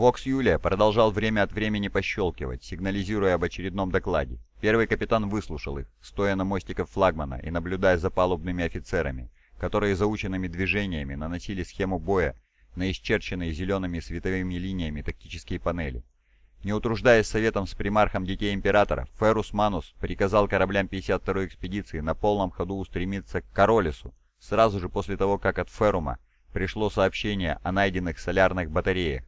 Вокс Юлия продолжал время от времени пощелкивать, сигнализируя об очередном докладе. Первый капитан выслушал их, стоя на мостиках флагмана и наблюдая за палубными офицерами, которые заученными движениями наносили схему боя на исчерченные зелеными световыми линиями тактические панели. Не утруждаясь советом с примархом Детей Императора, Ферус Манус приказал кораблям 52-й экспедиции на полном ходу устремиться к Королесу, сразу же после того, как от Ферума пришло сообщение о найденных солярных батареях.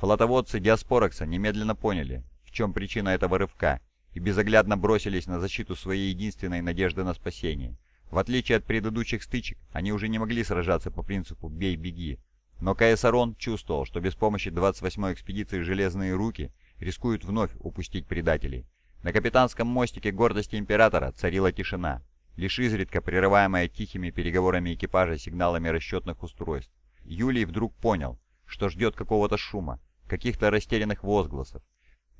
Флотоводцы Диаспорекса немедленно поняли, в чем причина этого рывка, и безоглядно бросились на защиту своей единственной надежды на спасение. В отличие от предыдущих стычек, они уже не могли сражаться по принципу «бей-беги», но Каэсарон чувствовал, что без помощи 28-й экспедиции «Железные руки» рискуют вновь упустить предателей. На капитанском мостике гордости Императора царила тишина, лишь изредка прерываемая тихими переговорами экипажа сигналами расчетных устройств. Юлий вдруг понял, что ждет какого-то шума, каких-то растерянных возгласов.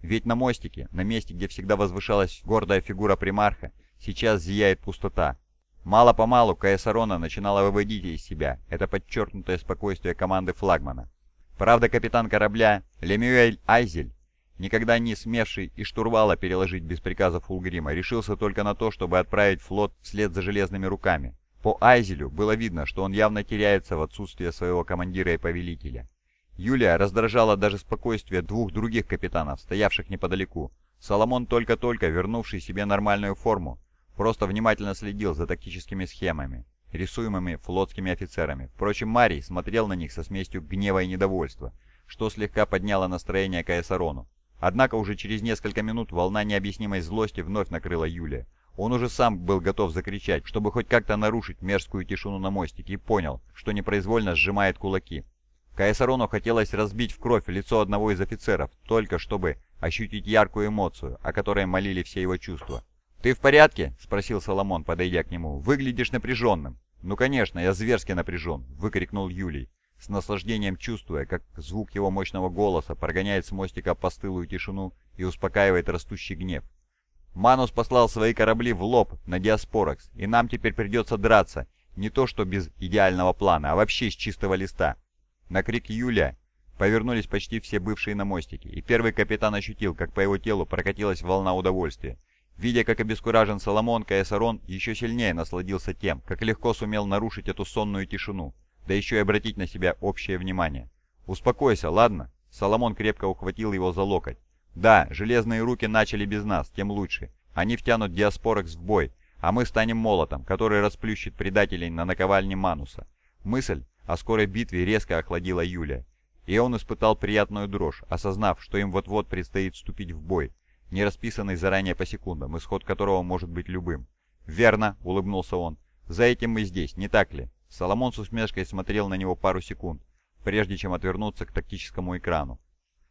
Ведь на мостике, на месте, где всегда возвышалась гордая фигура примарха, сейчас зияет пустота. Мало-помалу Каэсарона начинала выводить из себя это подчеркнутое спокойствие команды флагмана. Правда, капитан корабля Лемюэль Айзель никогда не смевший и штурвала переложить без приказа Фулгрима, решился только на то, чтобы отправить флот вслед за железными руками. По Айзелю было видно, что он явно теряется в отсутствие своего командира и повелителя. Юлия раздражала даже спокойствие двух других капитанов, стоявших неподалеку. Соломон, только-только вернувший себе нормальную форму, просто внимательно следил за тактическими схемами, рисуемыми флотскими офицерами. Впрочем, Марий смотрел на них со смесью гнева и недовольства, что слегка подняло настроение Каэсарону. Однако уже через несколько минут волна необъяснимой злости вновь накрыла Юлия. Он уже сам был готов закричать, чтобы хоть как-то нарушить мерзкую тишину на мостике, и понял, что непроизвольно сжимает кулаки. Каэсарону хотелось разбить в кровь лицо одного из офицеров, только чтобы ощутить яркую эмоцию, о которой молили все его чувства. «Ты в порядке?» — спросил Соломон, подойдя к нему. «Выглядишь напряженным». «Ну, конечно, я зверски напряжен», — выкрикнул Юлий с наслаждением чувствуя, как звук его мощного голоса прогоняет с мостика постылую тишину и успокаивает растущий гнев. «Манус послал свои корабли в лоб на Диаспоракс, и нам теперь придется драться, не то что без идеального плана, а вообще с чистого листа». На крик Юлия повернулись почти все бывшие на мостике, и первый капитан ощутил, как по его телу прокатилась волна удовольствия. Видя, как обескуражен Соломон, Каэсарон еще сильнее насладился тем, как легко сумел нарушить эту сонную тишину да еще и обратить на себя общее внимание. «Успокойся, ладно?» Соломон крепко ухватил его за локоть. «Да, железные руки начали без нас, тем лучше. Они втянут Диаспорекс в бой, а мы станем молотом, который расплющит предателей на наковальне Мануса». Мысль о скорой битве резко охладила Юлия, и он испытал приятную дрожь, осознав, что им вот-вот предстоит вступить в бой, не расписанный заранее по секундам, исход которого может быть любым. «Верно», — улыбнулся он, — «за этим мы здесь, не так ли?» Соломон с усмешкой смотрел на него пару секунд, прежде чем отвернуться к тактическому экрану.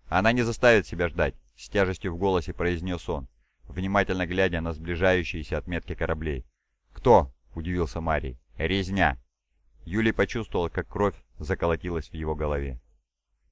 «Она не заставит себя ждать», — с тяжестью в голосе произнес он, внимательно глядя на сближающиеся отметки кораблей. «Кто?» — удивился Марий. «Резня». Юлий почувствовал, как кровь заколотилась в его голове.